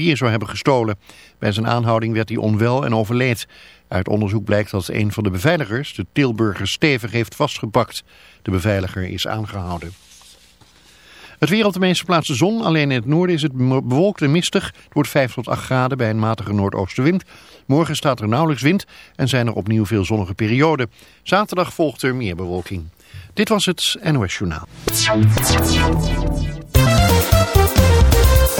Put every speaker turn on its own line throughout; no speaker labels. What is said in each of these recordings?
bier zou hebben gestolen. Bij zijn aanhouding werd hij onwel en overleed. Uit onderzoek blijkt dat een van de beveiligers, de Tilburger Stevig, heeft vastgepakt. De beveiliger is aangehouden. Het weer de meeste plaatsen zon, alleen in het noorden is het bewolkt en mistig. Het wordt 5 tot 8 graden bij een matige noordoostenwind. Morgen staat er nauwelijks wind en zijn er opnieuw veel zonnige perioden. Zaterdag volgt er meer bewolking. Dit was het NOS Journaal.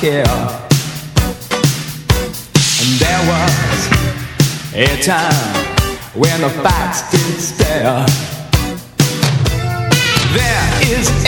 care. And there was a time when the facts did stare. There is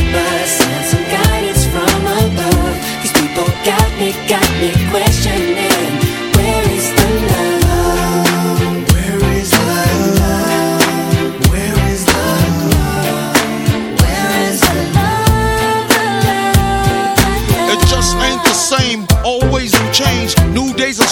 got me, questioning. Where is the love? Where is the love? Where is the love? Where is the love? The love, the love?
It just ain't the same. Always new change. New days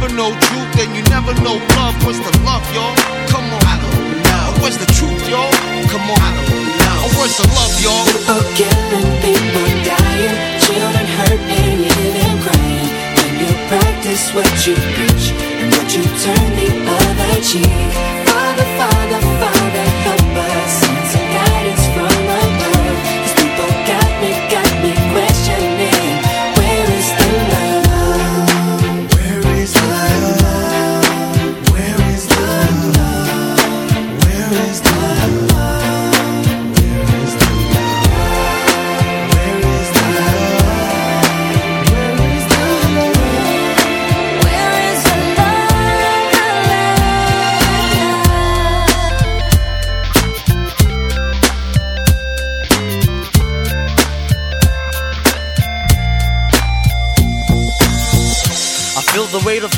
know truth, then you never know love. Where's the love, y'all? Come on. I don't know. Where's the truth, y'all? Come on. I don't know. Where's the love, y'all?
People killing, people dying, children hurt and you hear crying. When you practice what you preach and would you turn the other cheek? Father, Father, Father, is the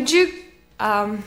Would you, um,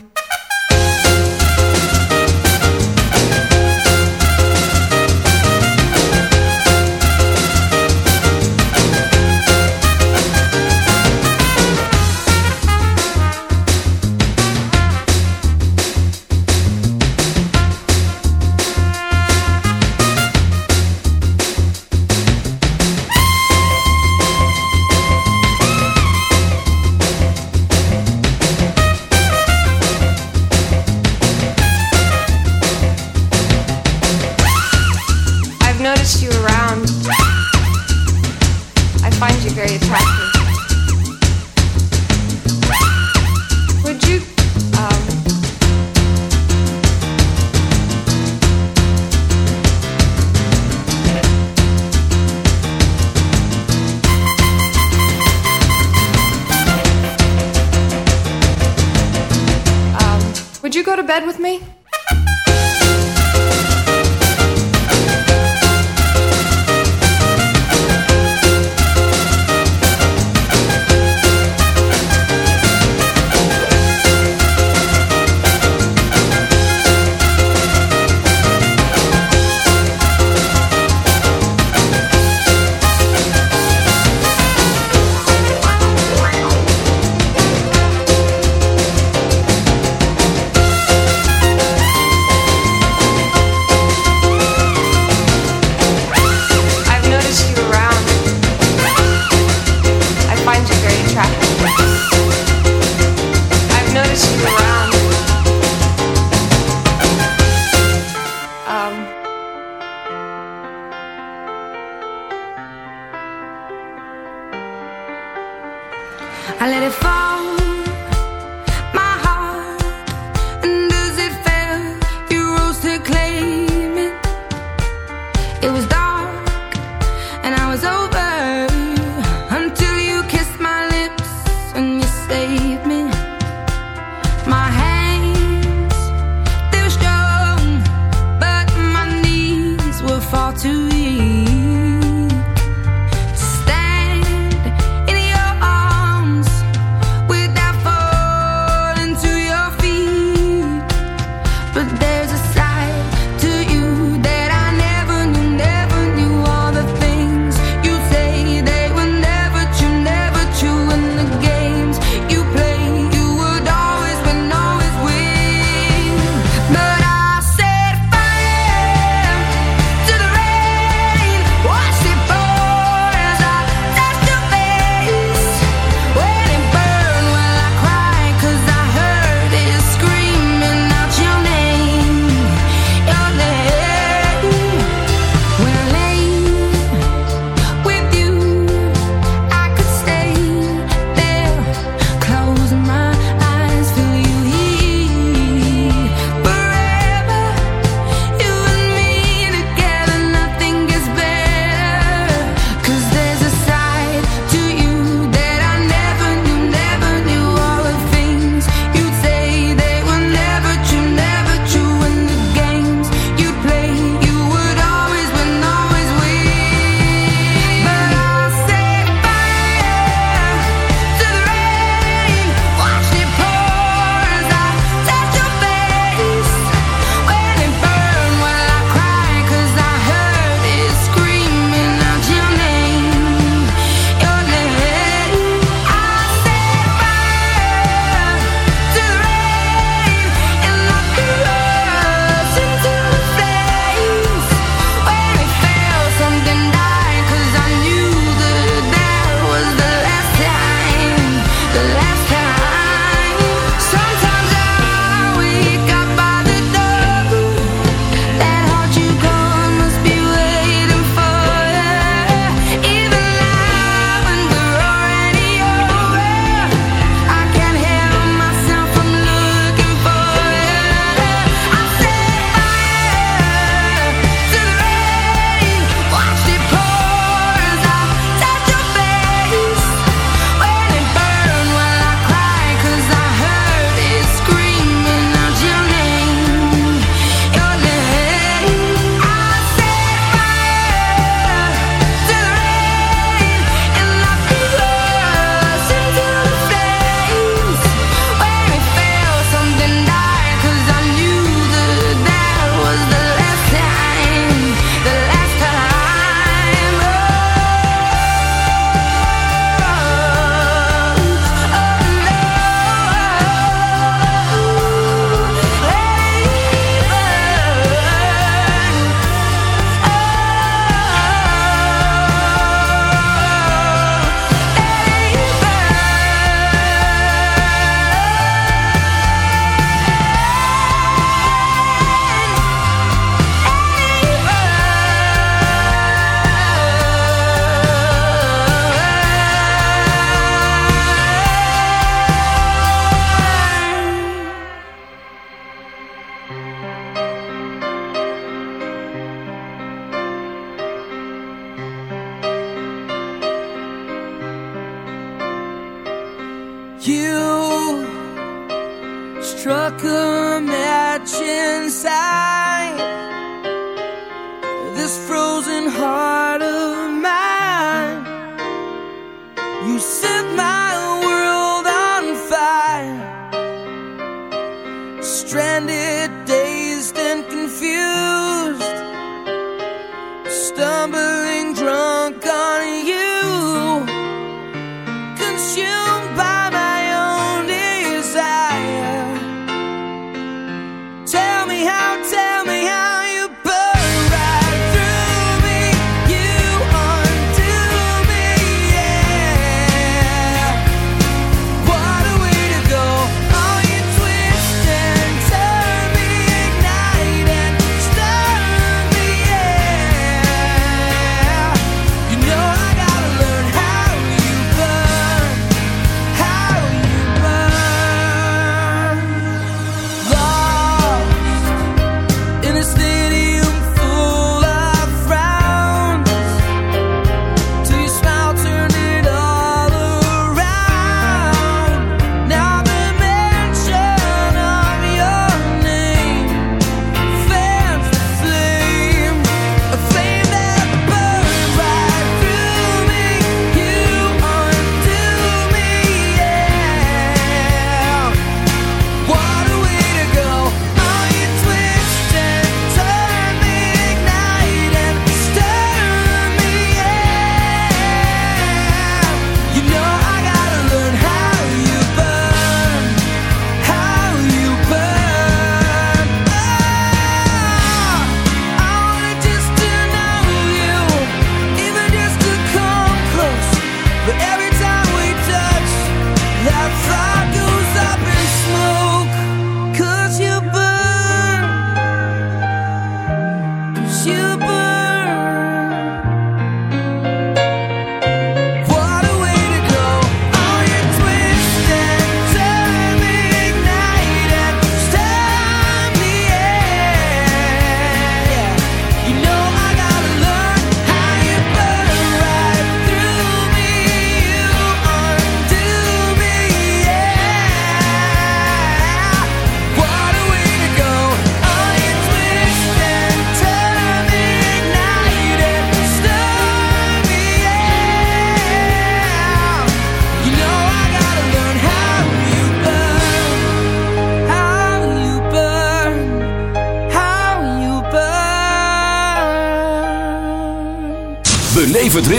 I
let it fall,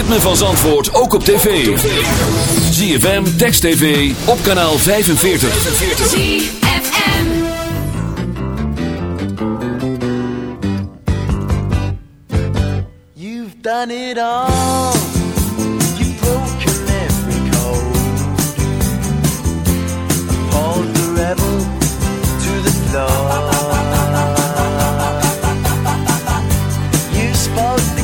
ritme van ook op tv. ZFM, Text TV, op kanaal 45.
You've done it all to the You spoke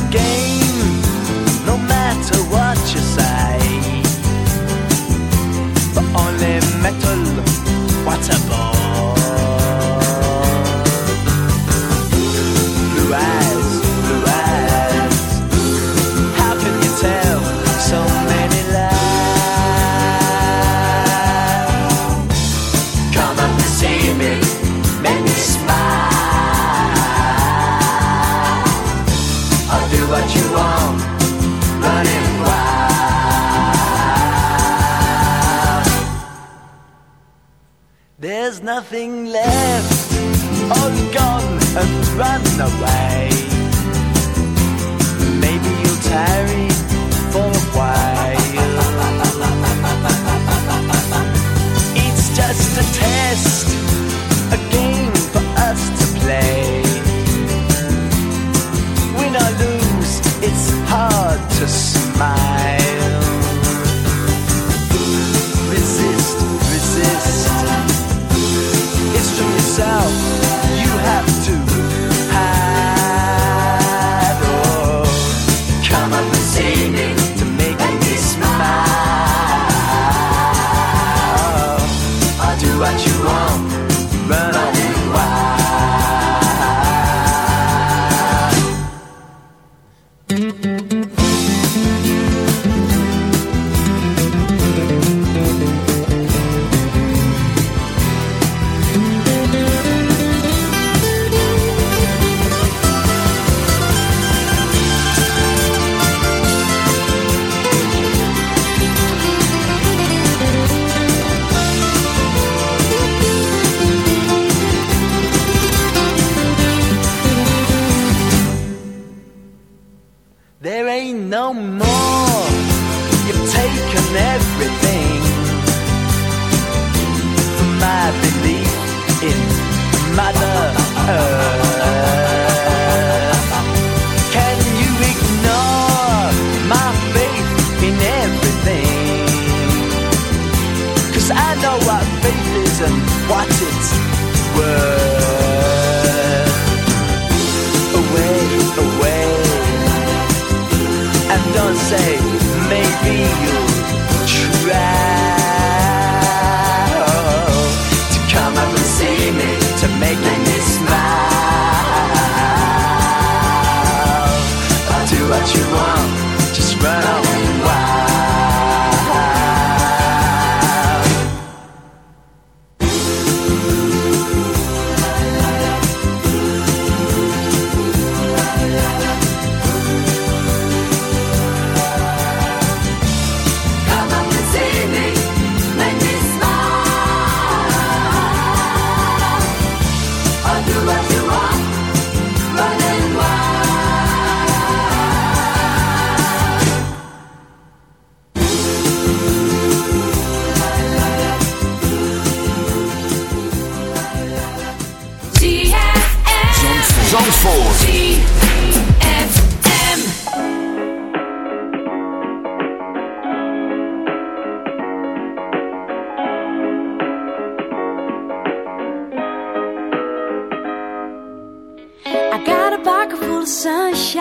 seul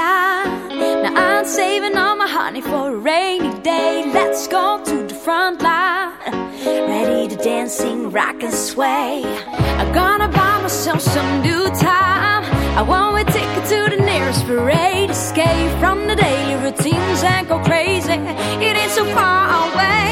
Now I'm saving all my honey for a rainy day. Let's go to the front line. Ready to dance, sing, rock, and sway. I'm gonna buy myself some new time. I want a ticket to the nearest parade. Escape from the daily routines and go crazy. It is so far away.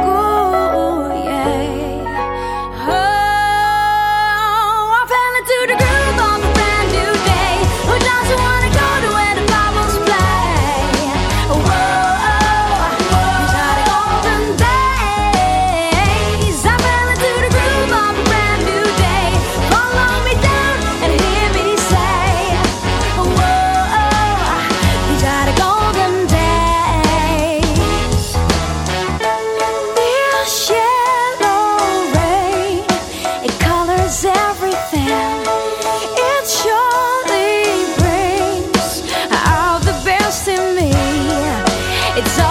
It's all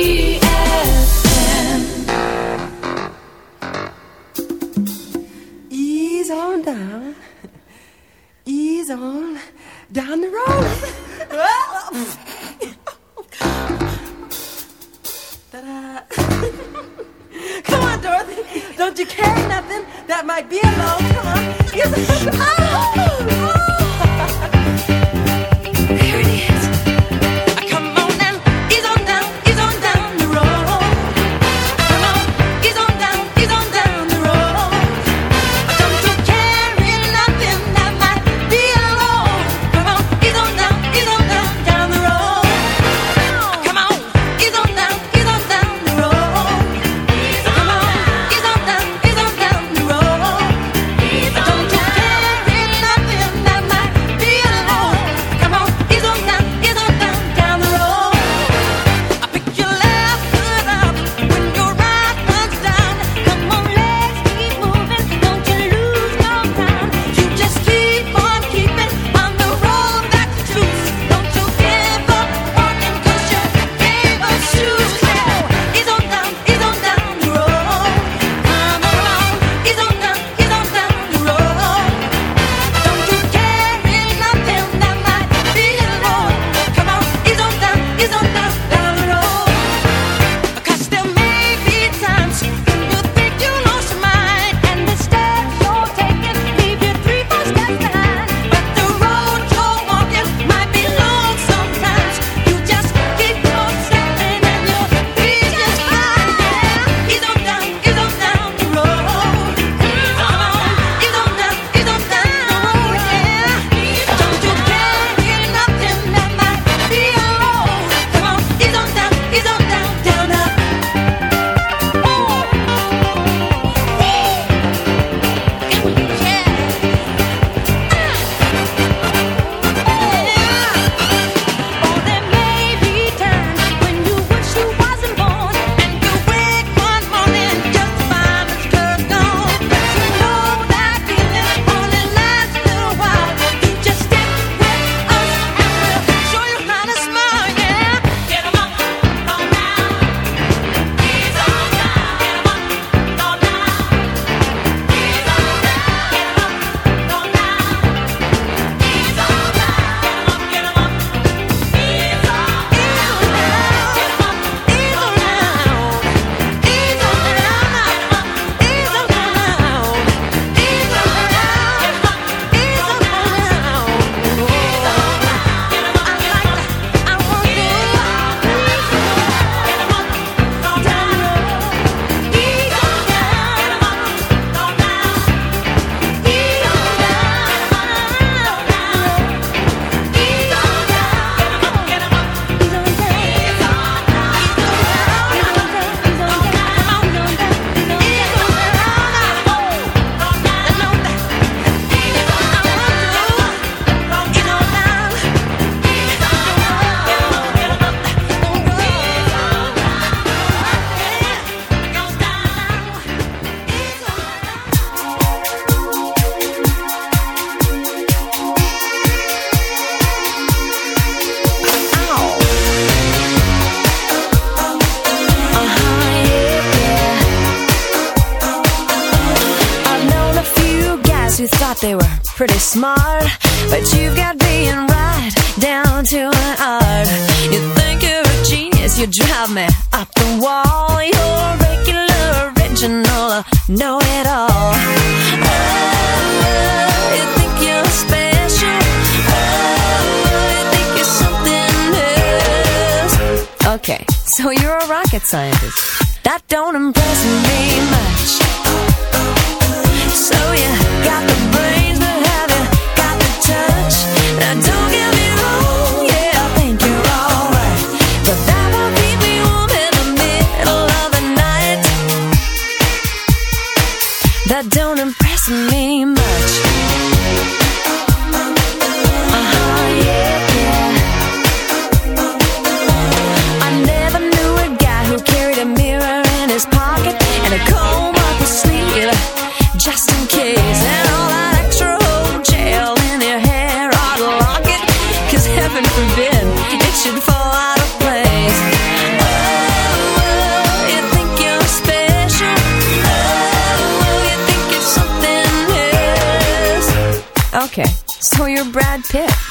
so you're
Brad Pitt.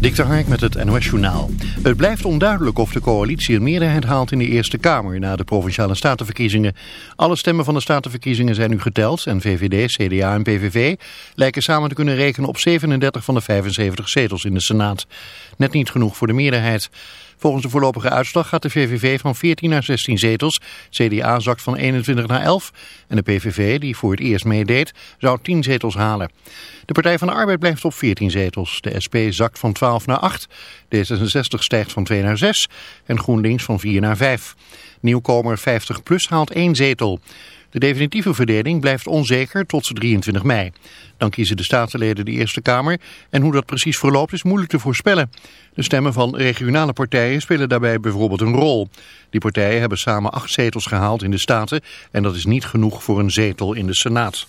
Dik Hark met het NOS-journaal. Het blijft onduidelijk of de coalitie een meerderheid haalt in de Eerste Kamer na de Provinciale Statenverkiezingen. Alle stemmen van de Statenverkiezingen zijn nu geteld en VVD, CDA en PVV lijken samen te kunnen rekenen op 37 van de 75 zetels in de Senaat. Net niet genoeg voor de meerderheid. Volgens de voorlopige uitslag gaat de VVV van 14 naar 16 zetels, CDA zakt van 21 naar 11 en de PVV, die voor het eerst meedeed, zou 10 zetels halen. De Partij van de Arbeid blijft op 14 zetels, de SP zakt van 12 naar 8, D66 stijgt van 2 naar 6 en GroenLinks van 4 naar 5. Nieuwkomer 50PLUS haalt 1 zetel. De definitieve verdeling blijft onzeker tot 23 mei. Dan kiezen de statenleden de Eerste Kamer en hoe dat precies verloopt is moeilijk te voorspellen. De stemmen van regionale partijen spelen daarbij bijvoorbeeld een rol. Die partijen hebben samen acht zetels gehaald in de Staten en dat is niet genoeg voor een zetel in de Senaat.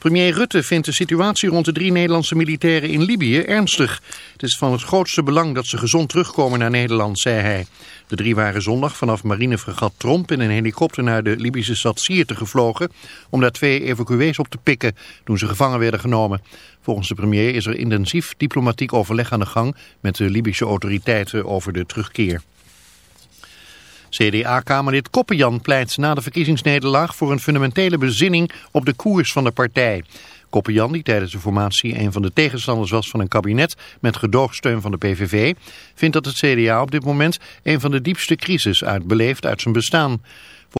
Premier Rutte vindt de situatie rond de drie Nederlandse militairen in Libië ernstig. Het is van het grootste belang dat ze gezond terugkomen naar Nederland, zei hij. De drie waren zondag vanaf marinefregat Tromp in een helikopter naar de Libische stad Sirte gevlogen... om daar twee evacuees op te pikken toen ze gevangen werden genomen. Volgens de premier is er intensief diplomatiek overleg aan de gang met de Libische autoriteiten over de terugkeer. CDA-kamerlid Koppenjan pleit na de verkiezingsnederlaag voor een fundamentele bezinning op de koers van de partij. Koppenjan, die tijdens de formatie een van de tegenstanders was van een kabinet met gedoogsteun van de PVV, vindt dat het CDA op dit moment een van de diepste crisis uitbeleeft uit zijn bestaan.